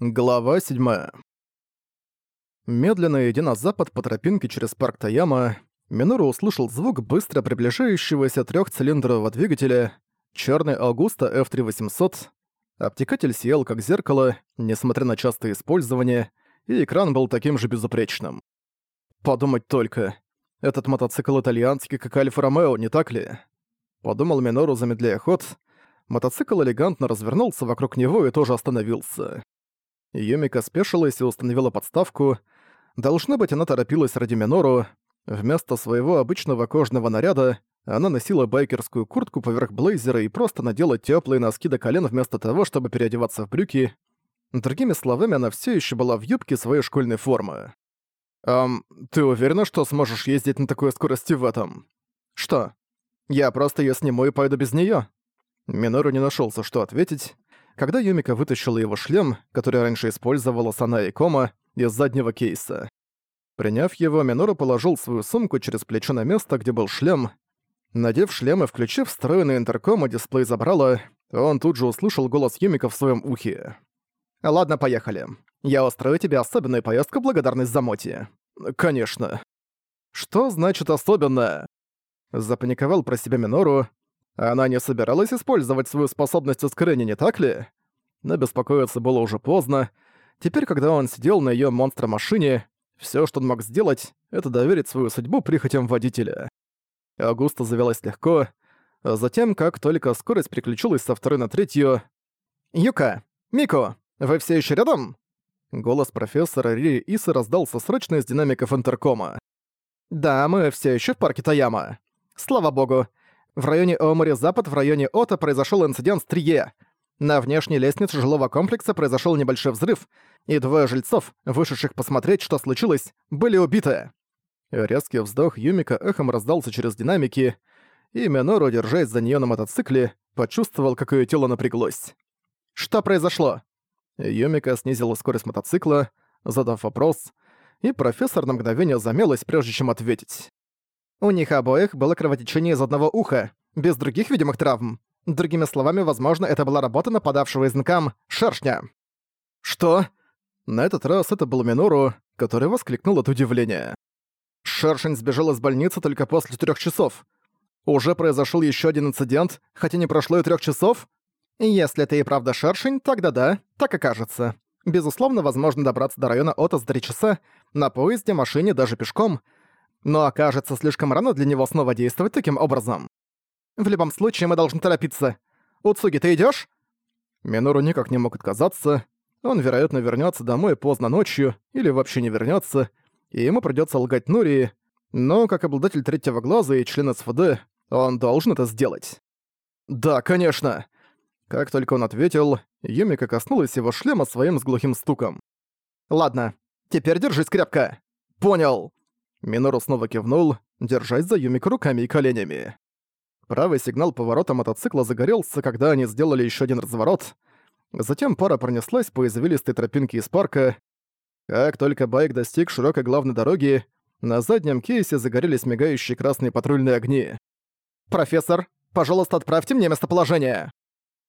Глава 7. Медленно идя на запад по тропинке через парк Таяма, Минору услышал звук быстро приближающегося трехцилиндрового двигателя черный Аугуста F3800. Обтекатель сиял как зеркало, несмотря на частое использование, и экран был таким же безупречным. Подумать только. Этот мотоцикл итальянский, как Альфа-Ромео, не так ли? Подумал Минору, замедляя ход. Мотоцикл элегантно развернулся вокруг него и тоже остановился. Юмика спешилась и установила подставку. Должно быть, она торопилась ради Минору. Вместо своего обычного кожного наряда она носила байкерскую куртку поверх блейзера и просто надела теплые носки до колен вместо того, чтобы переодеваться в брюки. Другими словами, она все еще была в юбке своей школьной формы. «Эм, ты уверена, что сможешь ездить на такой скорости в этом?» «Что? Я просто её сниму и пойду без неё?» Минору не нашёлся, что ответить. Когда Юмика вытащила его шлем, который раньше использовала Сана и Кома, из заднего кейса. Приняв его, Минору положил свою сумку через плечо на место, где был шлем. Надев шлем и включив встроенный интерком и дисплей забрала, он тут же услышал голос Юмика в своем ухе. «Ладно, поехали. Я устрою тебе особенную поездку благодарность за Моти». «Конечно». «Что значит особенное?» Запаниковал про себя Минору, она не собиралась использовать свою способность ускорения, не так ли? Но беспокоиться было уже поздно. Теперь, когда он сидел на её монстр-машине, всё, что он мог сделать, это доверить свою судьбу прихотям водителя. Аугуста завелась легко, а затем, как только скорость переключилась со второй на третью... «Юка! Мико! Вы все ещё рядом?» Голос профессора Ри Иса раздался срочно из динамиков интеркома. «Да, мы все ещё в парке Таяма. Слава богу, в районе Оомори-Запад в районе Ота произошел инцидент с Трие. На внешней лестнице жилого комплекса произошел небольшой взрыв, и двое жильцов, вышедших посмотреть, что случилось, были убиты. Резкий вздох Юмика эхом раздался через динамики, и Минору, держась за нее на мотоцикле, почувствовал, как ее тело напряглось. «Что произошло?» Юмика снизила скорость мотоцикла, задав вопрос, и профессор на мгновение замялась, прежде чем ответить. У них обоих было кровотечение из одного уха, без других видимых травм. Другими словами, возможно, это была работа нападавшего из НКАМ шершня. «Что?» На этот раз это был Минору, который воскликнул от удивления. Шершень сбежал из больницы только после трех часов. Уже произошел еще один инцидент, хотя не прошло и трех часов? Если это и правда шершень, тогда да, так и кажется. Безусловно, возможно добраться до района за три часа, на поезде, машине, даже пешком — но окажется слишком рано для него снова действовать таким образом. В любом случае, мы должны торопиться. Уцуги, ты идёшь? Минору никак не мог отказаться. Он, вероятно, вернётся домой поздно ночью или вообще не вернётся, и ему придётся лгать Нурии, но как обладатель третьего глаза и член СВД, он должен это сделать. «Да, конечно!» Как только он ответил, Юмика коснулась его шлема своим с глухим стуком. «Ладно, теперь держись крепко!» «Понял!» Минору снова кивнул, держась за Юмик руками и коленями. Правый сигнал поворота мотоцикла загорелся, когда они сделали еще один разворот. Затем пара пронеслась по извилистой тропинке из парка. Как только байк достиг широкой главной дороги, на заднем кейсе загорелись мигающие красные патрульные огни. «Профессор, пожалуйста, отправьте мне местоположение!»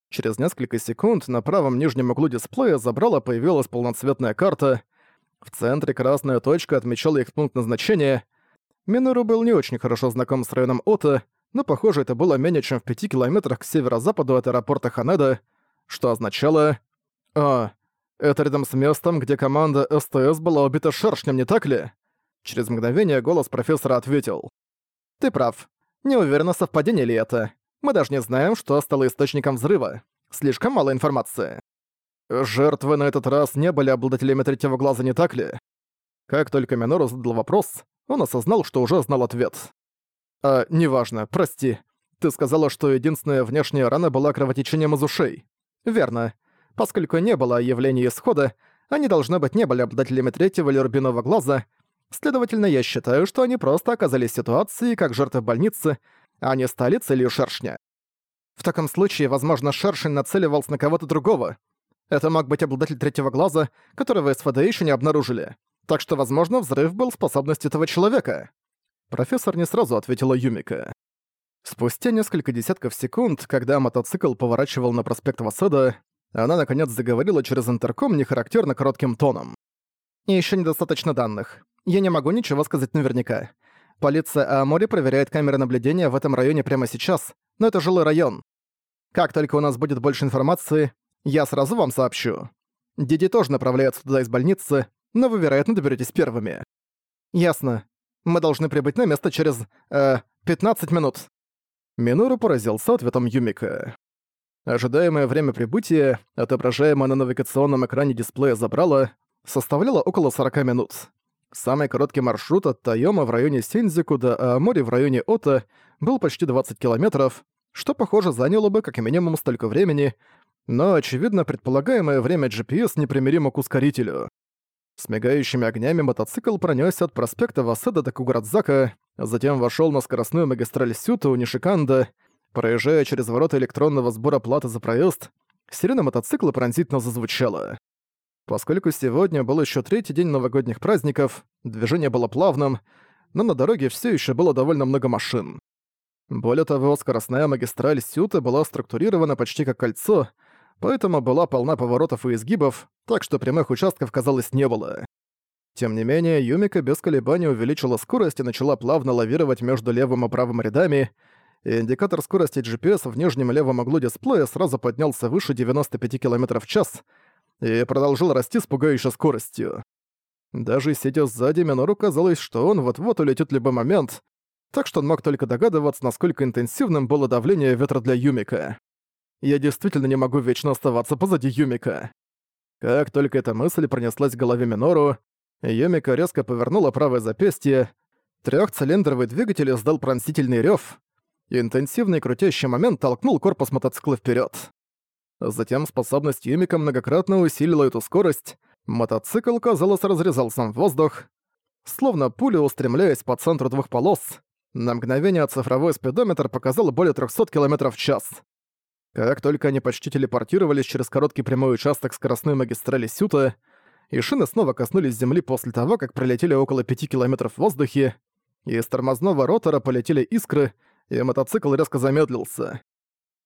Через несколько секунд на правом нижнем углу дисплея забрала появилась полноцветная карта — в центре красная точка отмечала их пункт назначения. Минору был не очень хорошо знаком с районом Ота, но, похоже, это было менее чем в пяти километрах к северо-западу от аэропорта Ханеда, что означало... А, это рядом с местом, где команда СТС была убита шершнем, не так ли? Через мгновение голос профессора ответил. «Ты прав. Не уверена, совпадение ли это. Мы даже не знаем, что стало источником взрыва. Слишком мало информации». Жертвы на этот раз не были обладателями третьего глаза, не так ли? Как только Минору задал вопрос, он осознал, что уже знал ответ. «А, неважно, прости. Ты сказала, что единственная внешняя рана была кровотечением из ушей. Верно. Поскольку не было явления исхода, они, должны быть, не были обладателями третьего или рубинового глаза, следовательно, я считаю, что они просто оказались в ситуации, как жертвы больницы, а не стали целью шершня. В таком случае, возможно, шершень нацеливался на кого-то другого, это мог быть обладатель третьего глаза, которого СВД еще не обнаружили. Так что, возможно, взрыв был способностью этого человека. Профессор не сразу ответила Юмика. Спустя несколько десятков секунд, когда мотоцикл поворачивал на проспект Васада, Она наконец заговорила через интерком нехарактерно коротким тоном. «Ещё недостаточно данных. Я не могу ничего сказать наверняка. Полиция Аамори проверяет камеры наблюдения в этом районе прямо сейчас, но это жилой район. Как только у нас будет больше информации, я сразу вам сообщу. Диди тоже направляется туда из больницы, но вы, вероятно, доберетесь первыми. Ясно. Мы должны прибыть на место через, э, 15 минут. Минору поразился ответом Юмика. Ожидаемое время прибытия, отображаемое на навигационном экране дисплея забрало, составляло около 40 минут. Самый короткий маршрут от Тайома в районе Синдзику до Аамори в районе Ота был почти 20 километров, что, похоже, заняло бы как минимум столько времени, но, очевидно, предполагаемое время GPS непримиримо к ускорителю. С мигающими огнями мотоцикл пронёсся от проспекта Васеда до Кугурадзака, затем вошёл на скоростную магистраль Сюта у Нишиканда, проезжая через ворота электронного сбора платы за проезд, сирена мотоцикла пронзительно зазвучала. Поскольку сегодня был еще третий день новогодних праздников, движение было плавным, но на дороге все еще было довольно много машин. Более того, скоростная магистраль Сюта была структурирована почти как кольцо, поэтому была полна поворотов и изгибов, так что прямых участков, казалось, не было. Тем не менее, Юмика без колебаний увеличила скорость и начала плавно лавировать между левым и правым рядами, и индикатор скорости GPS в нижнем левом углу дисплея сразу поднялся выше 95 км в час — и продолжил расти с пугающей скоростью. Даже сидя сзади, Минору казалось, что он вот-вот улетит любой момент, так что он мог только догадываться, насколько интенсивным было давление ветра для Юмика. Я действительно не могу вечно оставаться позади Юмика. Как только эта мысль пронеслась в голове Минору, Юмика резко повернула правое запястье, трехцилиндровый двигатель издал пронзительный рев, интенсивный крутящий момент толкнул корпус мотоцикла вперед. Затем способность Юмика многократно усилила эту скорость. Мотоцикл, казалось, разрезал сам воздух. Словно пуля, устремляясь по центру двух полос, на мгновение цифровой спидометр показал более 300 км в час. Как только они почти телепортировались через короткий прямой участок скоростной магистрали Сюта, и шины снова коснулись земли после того, как пролетели около 5 км в воздухе, из тормозного ротора полетели искры, и мотоцикл резко замедлился.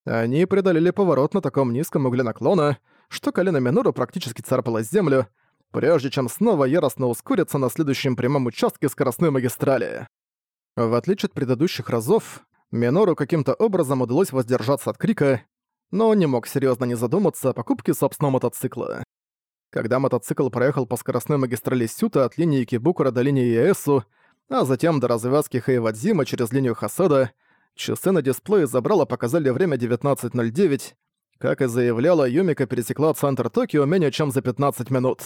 Они преодолели поворот на таком низком угле наклона, что колено Минору практически царапало землю, прежде чем снова яростно ускориться на следующем прямом участке скоростной магистрали. В отличие от предыдущих разов, Минору каким-то образом удалось воздержаться от крика, но не мог серьезно не задуматься о покупке собственного мотоцикла. Когда мотоцикл проехал по скоростной магистрали Сюта от линии Кибукура до линии Иэсу, а затем до развязки Хэйвадзима через линию Хасада, Часы на дисплее забрала показали время 19.09. Как и заявляла, Юмика пересекла центр Токио менее чем за 15 минут.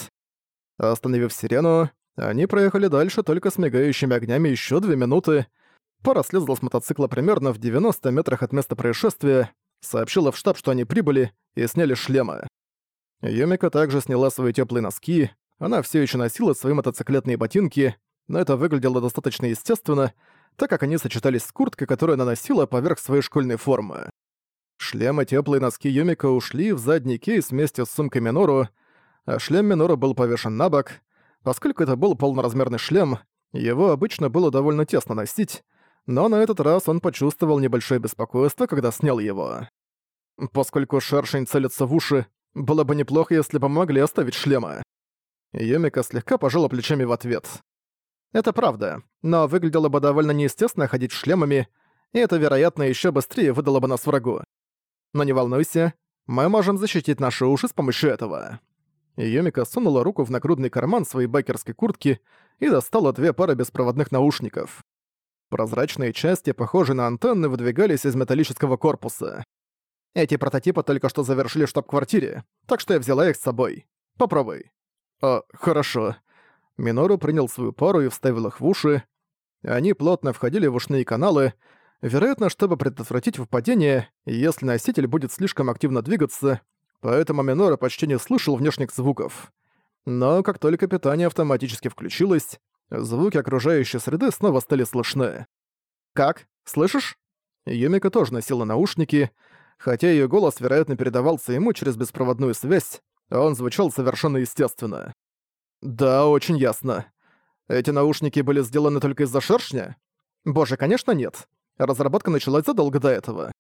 Остановив сирену, они проехали дальше только с мигающими огнями еще 2 минуты. Пара слезла с мотоцикла примерно в 90 метрах от места происшествия, сообщила в штаб, что они прибыли, и сняли шлемы. Юмика также сняла свои теплые носки, она все еще носила свои мотоциклетные ботинки, но это выглядело достаточно естественно, так как они сочетались с курткой, которую она носила поверх своей школьной формы. Шлем и теплые носки Юмика ушли в задний кейс вместе с сумкой Минору, а шлем Минору был повешен на бок. Поскольку это был полноразмерный шлем, его обычно было довольно тесно носить, но на этот раз он почувствовал небольшое беспокойство, когда снял его. Поскольку шершень целится в уши, было бы неплохо, если бы могли оставить шлема. Юмика слегка пожала плечами в ответ. Это правда, но выглядело бы довольно неестественно ходить шлемами, и это, вероятно, еще быстрее выдало бы нас врагу. Но не волнуйся, мы можем защитить наши уши с помощью этого». Юмика сунула руку в нагрудный карман своей байкерской куртки и достала две пары беспроводных наушников. Прозрачные части, похожие на антенны, выдвигались из металлического корпуса. Эти прототипы только что завершили штаб-квартире, так что я взяла их с собой. Попробуй. А, хорошо. Минору принял свою пару и вставил их в уши. Они плотно входили в ушные каналы, вероятно, чтобы предотвратить выпадение, если носитель будет слишком активно двигаться, поэтому Минора почти не слышал внешних звуков. Но как только питание автоматически включилось, звуки окружающей среды снова стали слышны. «Как? Слышишь?» Юмика тоже носила наушники, хотя ее голос, вероятно, передавался ему через беспроводную связь, а он звучал совершенно естественно. Да, очень ясно. Эти наушники были сделаны только из-за шершня? Боже, конечно, нет. Разработка началась задолго до этого.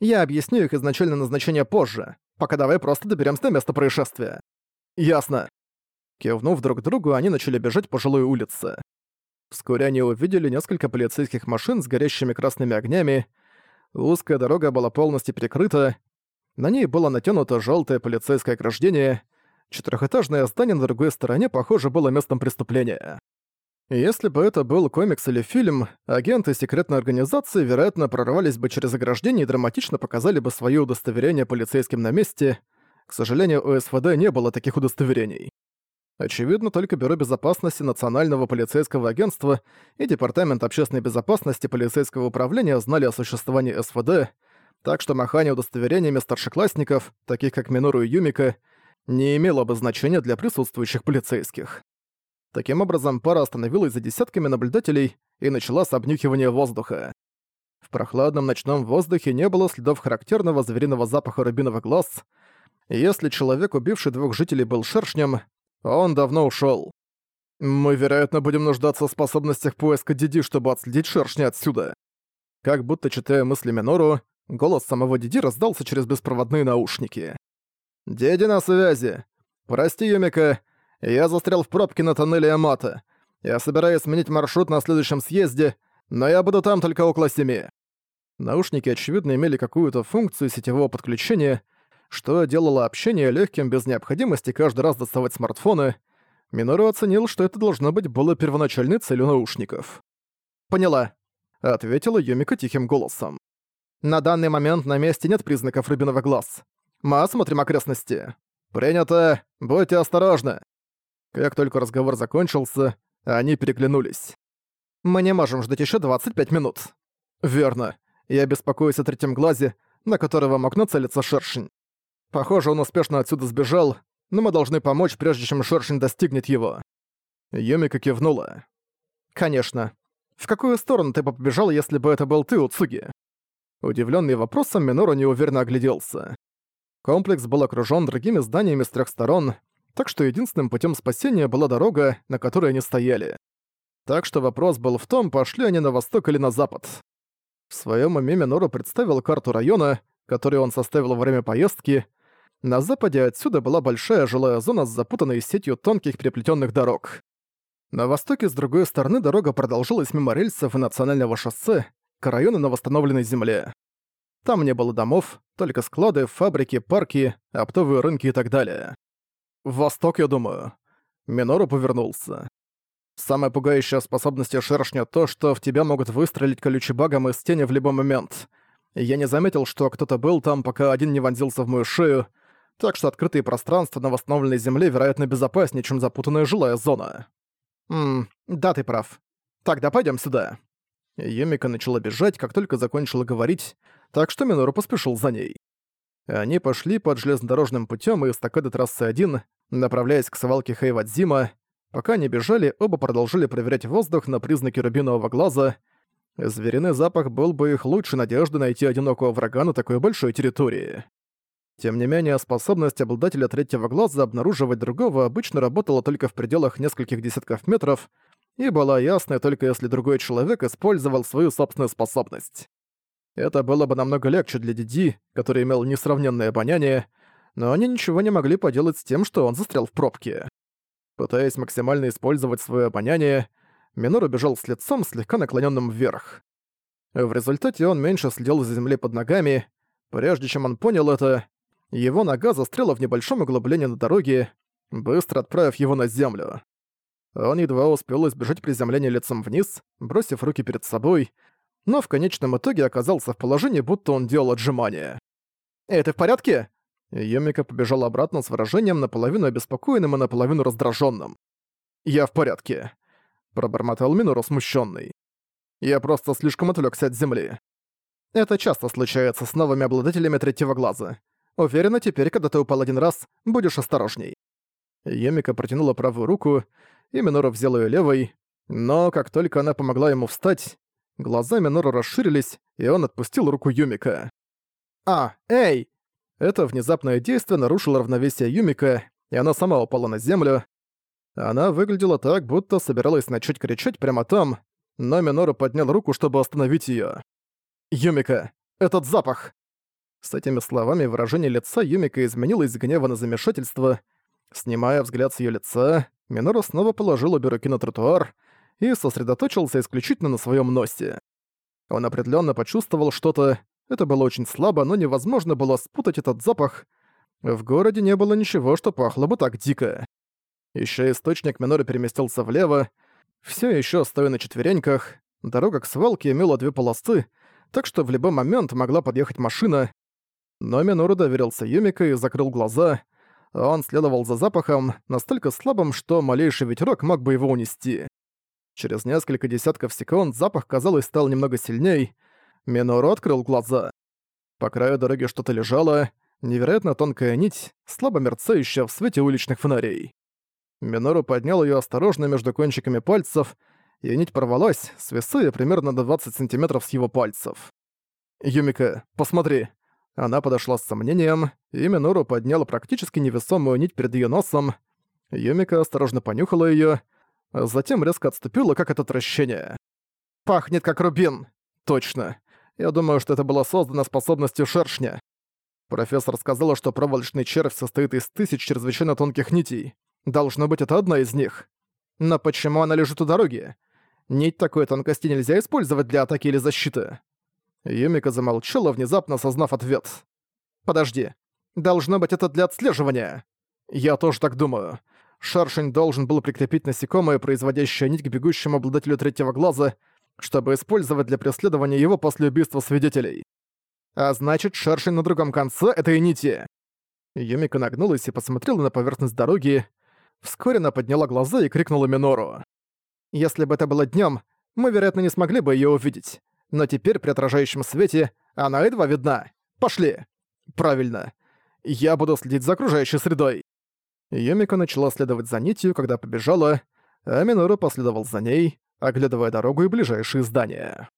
Я объясню их изначальное назначение позже. Пока давай просто доберемся до места происшествия». «Ясно». Кивнув друг другу, они начали бежать по жилой улице. Вскоре они увидели несколько полицейских машин с горящими красными огнями. Узкая дорога была полностью перекрыта. На ней было натянуто желтое полицейское ограждение. Четырехэтажное здание на другой стороне, похоже, было местом преступления. Если бы это был комикс или фильм, агенты секретной организации, вероятно, прорвались бы через ограждение и драматично показали бы свои удостоверения полицейским на месте. К сожалению, у СВД не было таких удостоверений. Очевидно, только Бюро безопасности Национального полицейского агентства и Департамент общественной безопасности полицейского управления знали о существовании СВД, так что махание удостоверениями старшеклассников, таких как Минору и Юмика, не имело бы значения для присутствующих полицейских. Таким образом, пара остановилась за десятками наблюдателей и начала с обнюхивания воздуха. В прохладном ночном воздухе не было следов характерного звериного запаха рубиновых глаз. Если человек, убивший двух жителей, был шершнем, он давно ушел. Мы, вероятно, будем нуждаться в способностях поиска Диди, чтобы отследить шершня отсюда. Как будто читая мысли Минору, голос самого Диди раздался через беспроводные наушники. «Диди на связи. Прости, Юмика, я застрял в пробке на тоннеле Ямато. Я собираюсь сменить маршрут на следующем съезде, но я буду там только около семи». Наушники, очевидно, имели какую-то функцию сетевого подключения, что делало общение легким без необходимости каждый раз доставать смартфоны. Минору оценил, что это должно быть было первоначальной целью наушников. «Поняла», — ответила Юмика тихим голосом. «На данный момент на месте нет признаков рыбиного глаз. Мы осмотрим окрестности». «Принято! Будьте осторожны!» Как только разговор закончился, они переглянулись. «Мы не можем ждать еще 25 минут». «Верно. Я беспокоюсь о третьем глазе, на которого мог нацелиться шершень. Похоже, он успешно отсюда сбежал, но мы должны помочь, прежде чем шершень достигнет его». Юмика кивнула. «Конечно. В какую сторону ты бы побежал, если бы это был ты, Уцуги?» Удивленный вопросом, Минору неуверенно огляделся. Комплекс был окружен другими зданиями с трех сторон, так что единственным путем спасения была дорога, на которой они стояли. Так что вопрос был в том, пошли они на восток или на запад. В своем уме Минору представил карту района, которую он составил во время поездки, на западе отсюда была большая жилая зона с запутанной сетью тонких переплетенных дорог. На востоке, с другой стороны, дорога продолжилась мимо рельсов и национального шоссе к району на восстановленной земле. Там не было домов, только склады, фабрики, парки, оптовые рынки и так далее. «В восток, я думаю». Минору повернулся. Самая пугающая способность шершня то, что в тебя могут выстрелить колючебагом из тени в любой момент. Я не заметил, что кто-то был там, пока один не вонзился в мою шею, так что открытые пространства на восстановленной земле, вероятно, безопаснее, чем запутанная жилая зона. Ммм, да, ты прав. Тогда пойдем сюда. Юмика начала бежать, как только закончила говорить, так что Минору поспешил за ней. Они пошли под железнодорожным путем и эстакады трассы 1, направляясь к свалке Хейвадзима. Пока они бежали, оба продолжили проверять воздух на признаки рубинового глаза. Звериный запах был бы их лучшей надеждой найти одинокого врага на такой большой территории. Тем не менее, способность обладателя третьего глаза обнаруживать другого обычно работала только в пределах нескольких десятков метров и была ясной только если другой человек использовал свою собственную способность. Это было бы намного легче для Диди, который имел несравненное обоняние, но они ничего не могли поделать с тем, что он застрял в пробке. Пытаясь максимально использовать свое обоняние, Минор убежал с лицом, слегка наклоненным вверх. В результате он меньше следил за землей под ногами. Прежде чем он понял это, его нога застряла в небольшом углублении на дороге, быстро отправив его на землю. Он едва успел избежать приземления лицом вниз, бросив руки перед собой, но в конечном итоге оказался в положении, будто он делал отжимания. «Эй, ты в порядке?» Юмика побежал обратно с выражением наполовину обеспокоенным и наполовину раздраженным. «Я в порядке», — пробормотал Минору смущенный. «Я просто слишком отвлекся от земли. Это часто случается с новыми обладателями третьего глаза. Уверена, теперь, когда ты упал один раз, будешь осторожней». Юмика протянула правую руку, и Минору взял ее левой, но как только она помогла ему встать, глаза Минору расширились, и он отпустил руку Юмика. «А, эй!» Это внезапное действие нарушило равновесие Юмика, и она сама упала на землю. Она выглядела так, будто собиралась начать кричать прямо там, но Минору поднял руку, чтобы остановить её. «Юмика, этот запах!» С этими словами выражение лица Юмика изменилось с гнева на замешательство. Снимая взгляд с её лица, Минору снова положил обе руки на тротуар и сосредоточился исключительно на своём носе. Он определённо почувствовал что-то, это было очень слабо, но невозможно было спутать этот запах. В городе не было ничего, что пахло бы так дико. Ещё источник Миноры переместился влево, всё ещё стоя на четвереньках, дорога к свалке имела две полосы, так что в любой момент могла подъехать машина, но Минору доверился Юмика и закрыл глаза. Он следовал за запахом, настолько слабым, что малейший ветерок мог бы его унести. Через несколько десятков секунд запах, казалось, стал немного сильней. Минору открыл глаза. По краю дороги что-то лежало, невероятно тонкая нить, слабо мерцающая в свете уличных фонарей. Минору поднял ее осторожно между кончиками пальцев, и нить порвалась, свисая примерно до 20 сантиметров с его пальцев. «Юмика, посмотри!» Она подошла с сомнением, и Минору подняла практически невесомую нить перед её носом. Юмика осторожно понюхала её, а затем резко отступила, как от отвращения. «Пахнет как рубин!» «Точно. Я думаю, что это было создано способностью шершня. Профессор сказала, что проволочный червь состоит из тысяч чрезвычайно тонких нитей. Должно быть, это одна из них. Но почему она лежит у дороги? Нить такой тонкости нельзя использовать для атаки или защиты. Юмика замолчала, внезапно осознав ответ. «Подожди. Должно быть это для отслеживания». «Я тоже так думаю. Шаршень должен был прикрепить насекомое, производящее нить к бегущему обладателю третьего глаза, чтобы использовать для преследования его после убийства свидетелей. А значит, шершень на другом конце этой нити». Юмика нагнулась и посмотрела на поверхность дороги. Вскоре она подняла глаза и крикнула Минору. «Если бы это было днём, мы, вероятно, не смогли бы её увидеть но теперь при отражающем свете она едва видна. Пошли. Правильно. Я буду следить за окружающей средой. Юмика начала следовать за нитью, когда побежала, а Минору последовал за ней, оглядывая дорогу и ближайшие здания.